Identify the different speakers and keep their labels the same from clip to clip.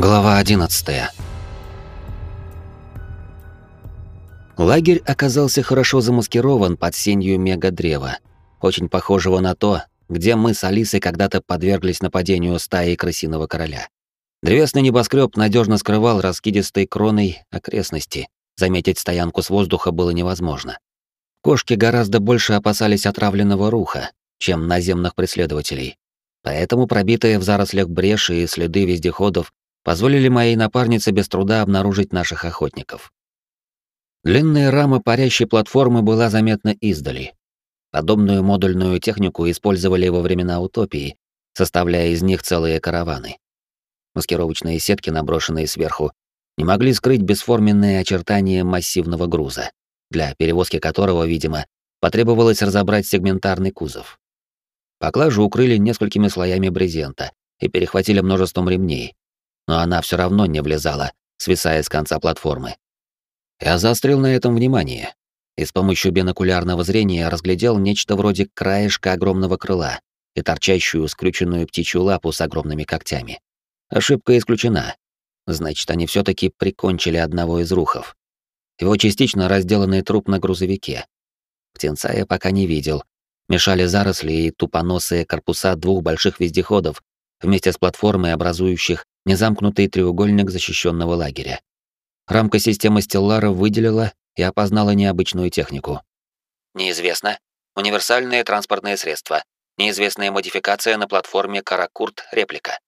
Speaker 1: Глава 11. Лагерь оказался хорошо замаскирован под сенью мегадрева, очень похожего на то, где мы с Алисой когда-то подверглись нападению стаи крысиного короля. Древесный небоскреб надежно скрывал раскидистой кроной окрестности. Заметить стоянку с воздуха было невозможно. Кошки гораздо больше опасались отравленного руха, чем наземных преследователей. Поэтому пробитые в зарослях бреши и следы вездеходов позволили моей напарнице без труда обнаружить наших охотников. Длинная рама парящей платформы была заметна издали. Подобную модульную технику использовали во времена утопии, составляя из них целые караваны. Маскировочные сетки, наброшенные сверху, не могли скрыть бесформенные очертания массивного груза, для перевозки которого, видимо, потребовалось разобрать сегментарный кузов. Поклажу укрыли несколькими слоями брезента и перехватили множеством ремней, но она все равно не влезала, свисая с конца платформы. Я заострил на этом внимание и с помощью бинокулярного зрения разглядел нечто вроде краешка огромного крыла и торчащую скрюченную птичью лапу с огромными когтями. Ошибка исключена. Значит, они все таки прикончили одного из рухов. Его частично разделанный труп на грузовике. Птенца я пока не видел. Мешали заросли и тупоносые корпуса двух больших вездеходов вместе с платформой, образующих незамкнутый треугольник защищенного лагеря. Рамка системы Стеллара выделила и опознала необычную технику. Неизвестно. Универсальные транспортные средства. Неизвестная модификация на платформе Каракурт реплика.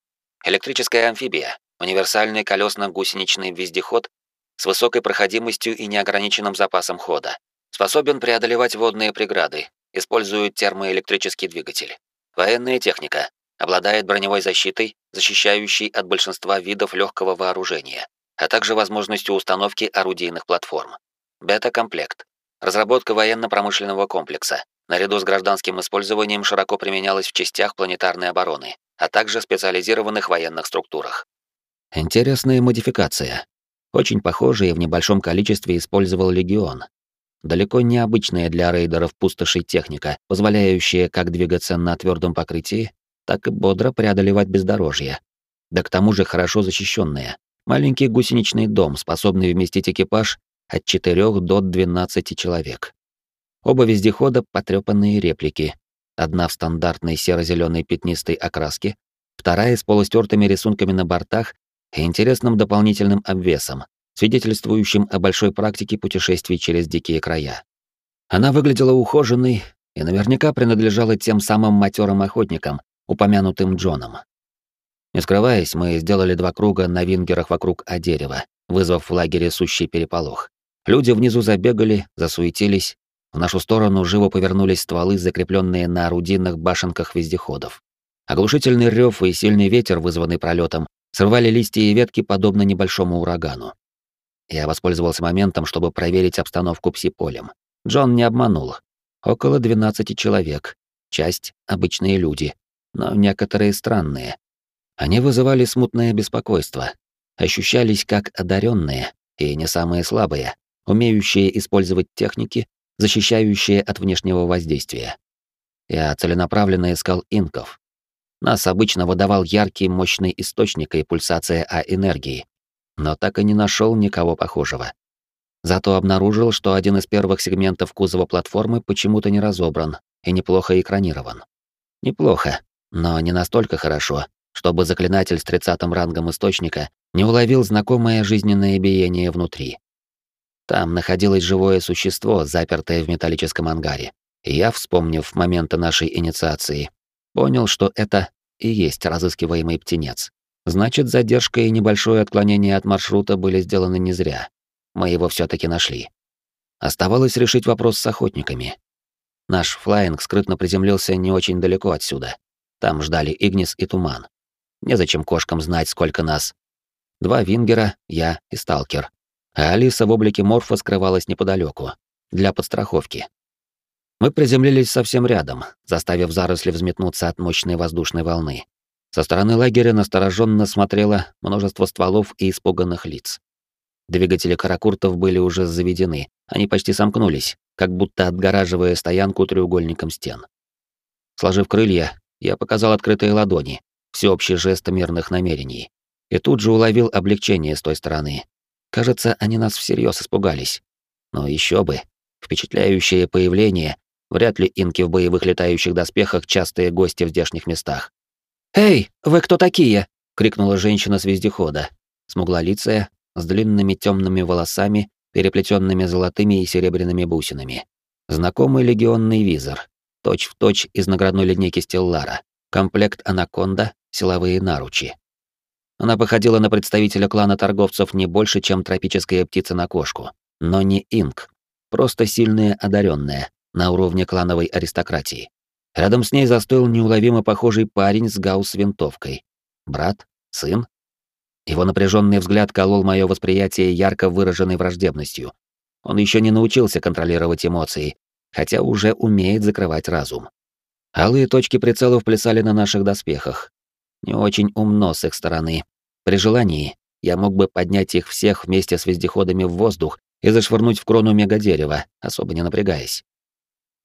Speaker 1: Электрическая амфибия. Универсальный колесно-гусеничный вездеход с высокой проходимостью и неограниченным запасом хода. Способен преодолевать водные преграды, использует термоэлектрический двигатель. Военная техника. Обладает броневой защитой, защищающей от большинства видов легкого вооружения, а также возможностью установки орудийных платформ. Бета-комплект. Разработка военно-промышленного комплекса. Наряду с гражданским использованием широко применялась в частях планетарной обороны, а также специализированных военных структурах. Интересная модификация. Очень похожая в небольшом количестве использовал Легион. Далеко необычная для рейдеров пустошей техника, позволяющая как двигаться на твердом покрытии, так и бодро преодолевать бездорожье. Да к тому же хорошо защищенные. Маленький гусеничный дом, способный вместить экипаж от 4 до 12 человек. Оба вездехода — потрепанные реплики. Одна в стандартной серо-зеленой пятнистой окраске, вторая с полустертыми рисунками на бортах и интересным дополнительным обвесом, свидетельствующим о большой практике путешествий через дикие края. Она выглядела ухоженной и наверняка принадлежала тем самым матерым охотникам, упомянутым Джоном. Не скрываясь, мы сделали два круга на вингерах вокруг дерева, вызвав в лагере сущий переполох. Люди внизу забегали, засуетились. В нашу сторону живо повернулись стволы, закрепленные на орудийных башенках вездеходов. Оглушительный рев и сильный ветер, вызванный пролетом, срывали листья и ветки, подобно небольшому урагану. Я воспользовался моментом, чтобы проверить обстановку псиполем. Джон не обманул. Около 12 человек. Часть — обычные люди но некоторые странные. Они вызывали смутное беспокойство, ощущались как одаренные и не самые слабые, умеющие использовать техники, защищающие от внешнего воздействия. Я целенаправленно искал инков. Нас обычно выдавал яркий мощный источник и пульсация А-энергии, но так и не нашел никого похожего. Зато обнаружил, что один из первых сегментов кузова платформы почему-то не разобран и неплохо экранирован. Неплохо, но не настолько хорошо, чтобы заклинатель с тридцатым рангом источника не уловил знакомое жизненное биение внутри. Там находилось живое существо, запертое в металлическом ангаре. И я, вспомнив моменты нашей инициации, понял, что это и есть разыскиваемый птенец. Значит, задержка и небольшое отклонение от маршрута были сделаны не зря. Мы его все таки нашли. Оставалось решить вопрос с охотниками. Наш флайинг скрытно приземлился не очень далеко отсюда. Там ждали Игнис и Туман. Незачем кошкам знать, сколько нас. Два вингера, я и сталкер. А Алиса в облике морфа скрывалась неподалеку, для подстраховки. Мы приземлились совсем рядом, заставив заросли взметнуться от мощной воздушной волны. Со стороны лагеря настороженно смотрело множество стволов и испуганных лиц. Двигатели каракуртов были уже заведены, они почти сомкнулись, как будто отгораживая стоянку треугольником стен. Сложив крылья, я показал открытые ладони, всеобщий жест мирных намерений. И тут же уловил облегчение с той стороны. Кажется, они нас всерьез испугались. Но еще бы. Впечатляющее появление. Вряд ли инки в боевых летающих доспехах частые гости в здешних местах. «Эй, вы кто такие?» — крикнула женщина с вездехода. Смуглолицая, с длинными темными волосами, переплетенными золотыми и серебряными бусинами. Знакомый легионный визор. Точь в точь из наградной линейки Стеллара. Комплект анаконда, силовые наручи. Она походила на представителя клана торговцев не больше, чем тропическая птица на кошку. Но не инк. Просто сильная одаренная, на уровне клановой аристократии. Рядом с ней застыл неуловимо похожий парень с гаусс-винтовкой. Брат? Сын? Его напряженный взгляд колол мое восприятие ярко выраженной враждебностью. Он еще не научился контролировать эмоции, хотя уже умеет закрывать разум. Алые точки прицелов плясали на наших доспехах. Не очень умно с их стороны. При желании я мог бы поднять их всех вместе с вездеходами в воздух и зашвырнуть в крону мегадерева, особо не напрягаясь.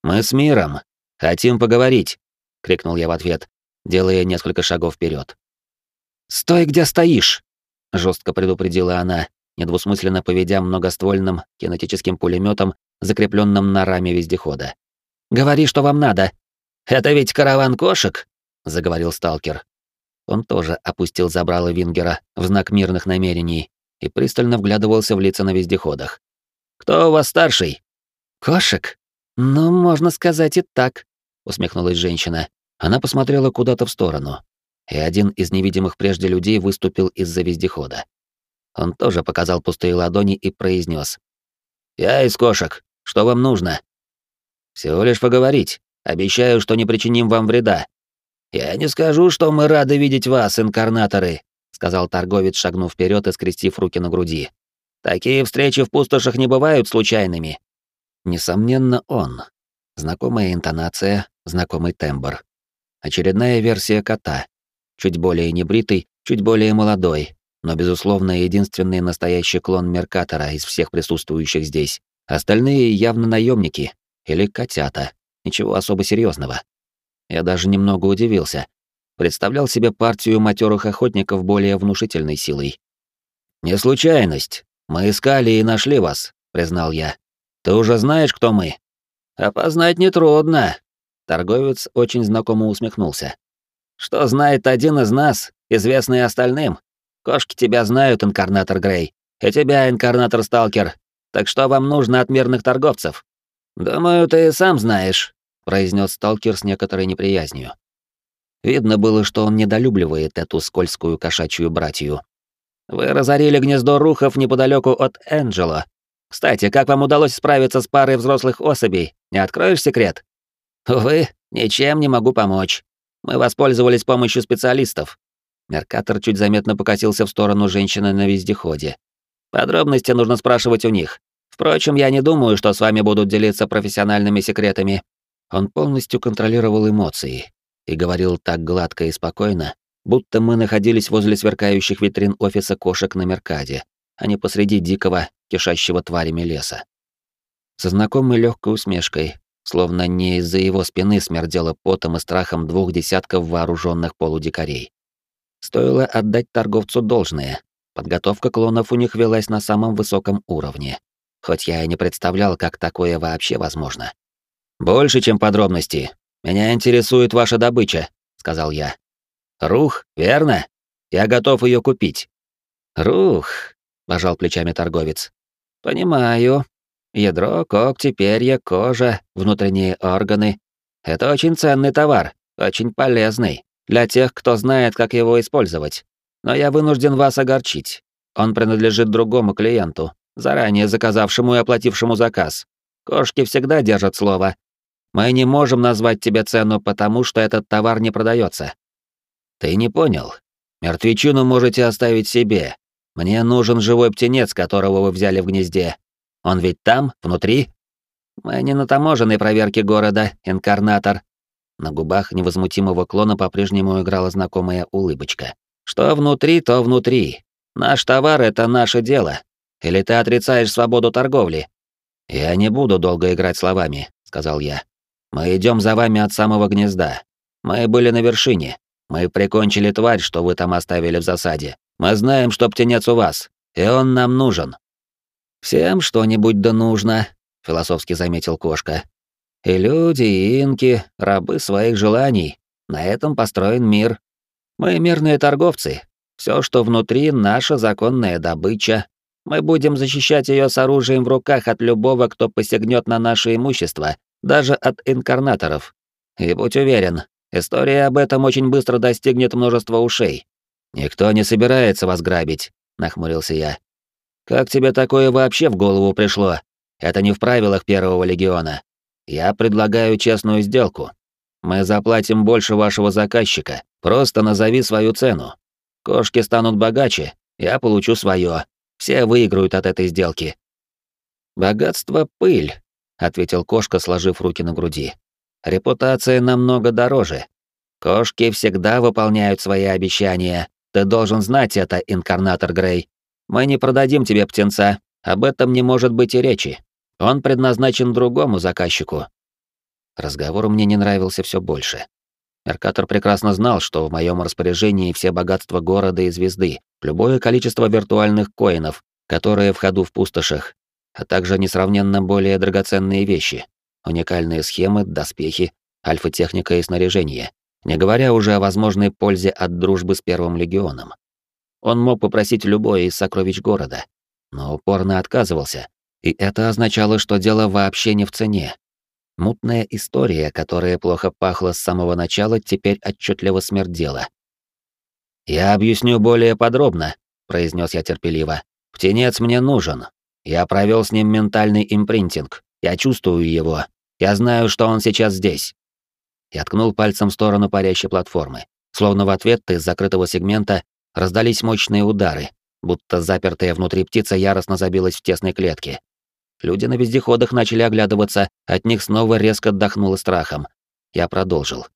Speaker 1: «Мы с миром. Хотим поговорить», — крикнул я в ответ, делая несколько шагов вперед. «Стой, где стоишь!» — жестко предупредила она, недвусмысленно поведя многоствольным кинетическим пулеметом, закрепленным на раме вездехода. «Говори, что вам надо!» «Это ведь караван кошек?» — заговорил сталкер. Он тоже опустил забрало Вингера в знак мирных намерений и пристально вглядывался в лица на вездеходах. «Кто у вас старший?» «Кошек? Ну, можно сказать и так», — усмехнулась женщина. Она посмотрела куда-то в сторону, и один из невидимых прежде людей выступил из-за вездехода. Он тоже показал пустые ладони и произнес: «Я из кошек. Что вам нужно?» «Всего лишь поговорить. Обещаю, что не причиним вам вреда». «Я не скажу, что мы рады видеть вас, инкарнаторы», — сказал торговец, шагнув вперед и скрестив руки на груди. «Такие встречи в пустошах не бывают случайными». Несомненно, он. Знакомая интонация, знакомый тембр. Очередная версия кота, чуть более небритый, чуть более молодой, но, безусловно, единственный настоящий клон Меркатора из всех присутствующих здесь. Остальные явно наемники или котята, ничего особо серьезного. Я даже немного удивился. Представлял себе партию матерых охотников более внушительной силой. «Не случайность. Мы искали и нашли вас», — признал я. «Ты уже знаешь, кто мы?» «Опознать нетрудно», — торговец очень знакомо усмехнулся. Что знает один из нас, известный остальным? Кошки тебя знают, инкарнатор Грей, и тебя, инкарнатор Сталкер. Так что вам нужно от мирных торговцев? Думаю, ты сам знаешь, произнес Сталкер с некоторой неприязнью. Видно было, что он недолюбливает эту скользкую кошачью братью. Вы разорили гнездо рухов неподалеку от Энджела. Кстати, как вам удалось справиться с парой взрослых особей? Не откроешь секрет? Увы, ничем не могу помочь. Мы воспользовались помощью специалистов. Меркатор чуть заметно покатился в сторону женщины на вездеходе. Подробности нужно спрашивать у них. Впрочем, я не думаю, что с вами будут делиться профессиональными секретами. Он полностью контролировал эмоции и говорил так гладко и спокойно, будто мы находились возле сверкающих витрин офиса кошек на Меркаде, а не посреди дикого, кишащего тварями леса. Со знакомой легкой усмешкой, словно не из-за его спины смердело потом и страхом двух десятков вооруженных полудикарей. Стоило отдать торговцу должное. Подготовка клонов у них велась на самом высоком уровне. Хоть я и не представлял, как такое вообще возможно. «Больше, чем подробности. Меня интересует ваша добыча», — сказал я. «Рух, верно? Я готов ее купить». «Рух», — пожал плечами торговец. «Понимаю. Ядро, когти, перья, кожа, внутренние органы. Это очень ценный товар, очень полезный для тех, кто знает, как его использовать. Но я вынужден вас огорчить. Он принадлежит другому клиенту, заранее заказавшему и оплатившему заказ. Кошки всегда держат слово. Мы не можем назвать тебе цену, потому что этот товар не продается. Ты не понял. Мертвечину можете оставить себе. Мне нужен живой птенец, которого вы взяли в гнезде, он ведь там, внутри? Мы не на таможенной проверке города, инкарнатор. На губах невозмутимого клона по-прежнему играла знакомая улыбочка. Что внутри, то внутри. Наш товар — это наше дело. Или ты отрицаешь свободу торговли? Я не буду долго играть словами, сказал я. Мы идем за вами от самого гнезда. Мы были на вершине. Мы прикончили тварь, что вы там оставили в засаде. Мы знаем, что птенец у вас, и он нам нужен». «Всем что-нибудь да нужно», — философски заметил кошка. «И люди, и инки — рабы своих желаний. На этом построен мир. Мы мирные торговцы. Все, что внутри, наша законная добыча. Мы будем защищать ее с оружием в руках от любого, кто посягнет на наше имущество, даже от инкарнаторов. И будь уверен, история об этом очень быстро достигнет множества ушей. Никто не собирается вас грабить, нахмурился я. Как тебе такое вообще в голову пришло? Это не в правилах Первого легиона. Я предлагаю честную сделку. Мы заплатим больше вашего заказчика. Просто назови свою цену. Кошки станут богаче, я получу свое. Все выиграют от этой сделки. Богатство — пыль, ответил кошка, сложив руки на груди. Репутация намного дороже. Кошки всегда выполняют свои обещания. Ты должен знать это, инкарнатор Грей. Мы не продадим тебе птенца, об этом не может быть и речи. Он предназначен другому заказчику. Разговор мне не нравился все больше. Меркатор прекрасно знал, что в моем распоряжении все богатства города и звезды, любое количество виртуальных коинов, которые в ходу в пустошах, а также несравненно более драгоценные вещи, уникальные схемы, доспехи, альфа-техника и снаряжение, не говоря уже о возможной пользе от дружбы с Первым легионом. Он мог попросить любое из сокровищ города, но упорно отказывался, и это означало, что дело вообще не в цене. Мутная история, которая плохо пахла с самого начала, теперь отчетливо смердела. «Я объясню более подробно», — произнес я терпеливо. «Птенец мне нужен. Я провел с ним ментальный импринтинг. Я чувствую его. Я знаю, что он сейчас здесь». Я ткнул пальцем в сторону парящей платформы. Словно в ответ из закрытого сегмента раздались мощные удары, будто запертая внутри птица яростно забилась в тесной клетке. Люди на вездеходах начали оглядываться, от них снова резко отдохнуло страхом. Я продолжил.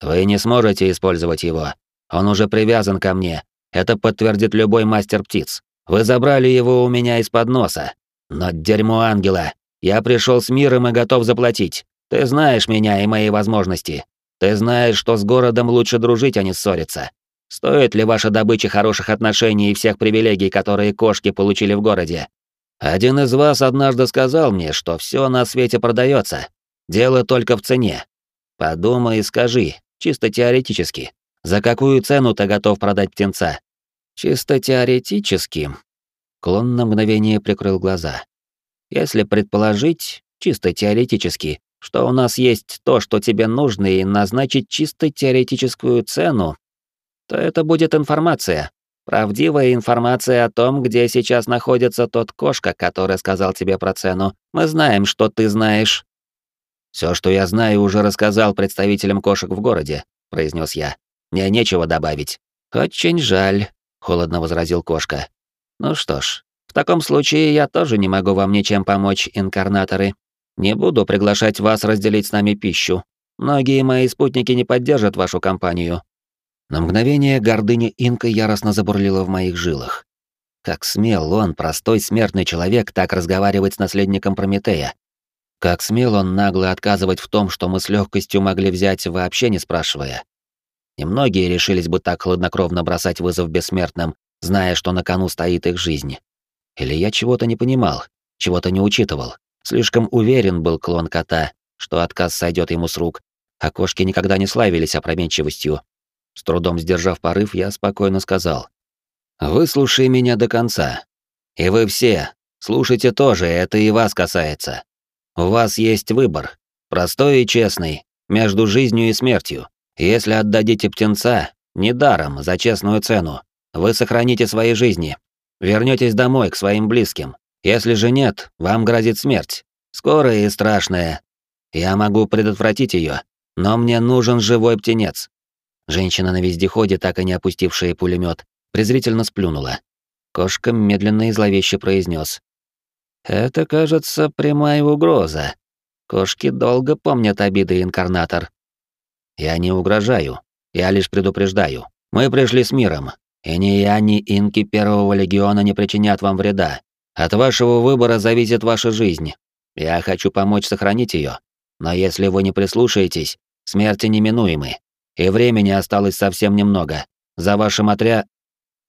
Speaker 1: «Вы не сможете использовать его. Он уже привязан ко мне. Это подтвердит любой мастер птиц. Вы забрали его у меня из-под носа. Но дерьмо ангела. Я пришел с миром и готов заплатить. Ты знаешь меня и мои возможности. Ты знаешь, что с городом лучше дружить, а не ссориться. Стоит ли ваша добыча хороших отношений и всех привилегий, которые кошки получили в городе? Один из вас однажды сказал мне, что все на свете продается. Дело только в цене. Подумай и скажи, чисто теоретически, за какую цену ты готов продать птенца? Чисто теоретически. Клон на мгновение прикрыл глаза. Если предположить, чисто теоретически, что у нас есть то, что тебе нужно, и назначить чисто теоретическую цену, то это будет информация. Правдивая информация о том, где сейчас находится тот кошка, который сказал тебе про цену. Мы знаем, что ты знаешь. Все, что я знаю, уже рассказал представителям кошек в городе, произнес я. Мне нечего добавить. Очень жаль, холодно возразил кошка. Ну что ж, в таком случае я тоже не могу вам ничем помочь, инкарнаторы. Не буду приглашать вас разделить с нами пищу. Многие мои спутники не поддержат вашу компанию. На мгновение гордыня инка яростно забурлила в моих жилах. Как смел он, простой смертный человек, так разговаривать с наследником Прометея? Как смел он нагло отказывать в том, что мы с легкостью могли взять, вообще не спрашивая? Немногие решились бы так хладнокровно бросать вызов бессмертным, зная, что на кону стоит их жизнь. Или я чего-то не понимал, чего-то не учитывал. Слишком уверен был клон кота, что отказ сойдет ему с рук, а кошки никогда не славились опрометчивостью. С трудом сдержав порыв, я спокойно сказал. «Выслушай меня до конца. И вы все, слушайте тоже, это и вас касается. У вас есть выбор, простой и честный, между жизнью и смертью. Если отдадите птенца, недаром, за честную цену, вы сохраните свои жизни, вернетесь домой к своим близким. Если же нет, вам грозит смерть, скорая и страшная. Я могу предотвратить ее, но мне нужен живой птенец. Женщина на вездеходе, так и не опустившая пулемет, презрительно сплюнула. Кошка медленно и зловеще произнес: «Это, кажется, прямая угроза. Кошки долго помнят обиды инкарнатор. Я не угрожаю, я лишь предупреждаю. Мы пришли с миром, и ни я, ни инки Первого Легиона не причинят вам вреда. От вашего выбора зависит ваша жизнь. Я хочу помочь сохранить ее. Но если вы не прислушаетесь, смерти неминуемы. И времени осталось совсем немного. За вашим отря...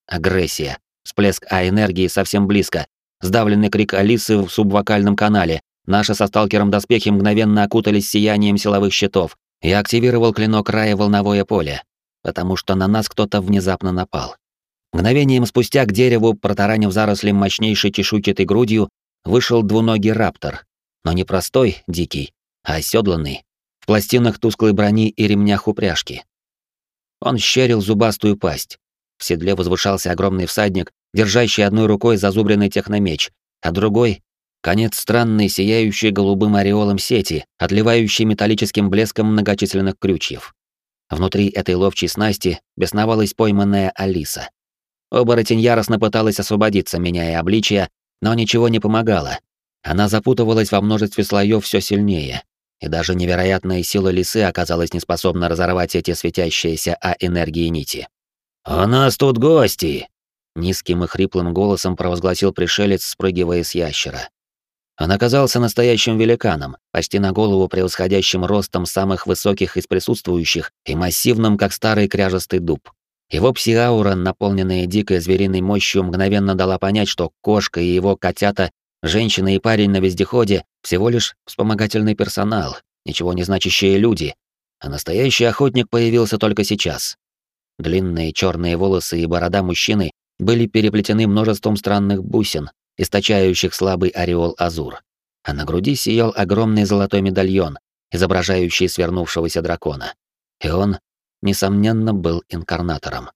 Speaker 1: Агрессия. Всплеск А-энергии совсем близко. Сдавленный крик Алисы в субвокальном канале. Наши со сталкером доспехи мгновенно окутались сиянием силовых щитов. Я активировал клинок Рая волновое поле, потому что на нас кто-то внезапно напал. Мгновением спустя к дереву, протаранив заросли мощнейшей чешуйчатой грудью, вышел двуногий раптор. Но не простой, дикий, а оседланный, в пластинах тусклой брони и ремнях упряжки. Он щерил зубастую пасть. В седле возвышался огромный всадник, держащий одной рукой зазубренный техномеч, а другой — конец странной, сияющей голубым ореолом сети, отливающей металлическим блеском многочисленных крючьев. Внутри этой ловчей снасти бесновалась пойманная Алиса. Оборотень яростно пыталась освободиться, меняя обличие, но ничего не помогало. Она запутывалась во множестве слоев все сильнее, и даже невероятная сила лисы оказалась неспособна разорвать эти светящиеся А-энергии нити. «У нас тут гости!» Низким и хриплым голосом провозгласил пришелец, спрыгивая с ящера. Он оказался настоящим великаном, почти на голову превосходящим ростом самых высоких из присутствующих и массивным, как старый кряжестый дуб. Его псиаура, наполненная дикой звериной мощью, мгновенно дала понять, что кошка и его котята, женщина и парень на вездеходе — всего лишь вспомогательный персонал, ничего не значащие люди, а настоящий охотник появился только сейчас. Длинные черные волосы и борода мужчины были переплетены множеством странных бусин, источающих слабый ореол азур. А на груди сиял огромный золотой медальон, изображающий свернувшегося дракона. И он несомненно, был инкарнатором.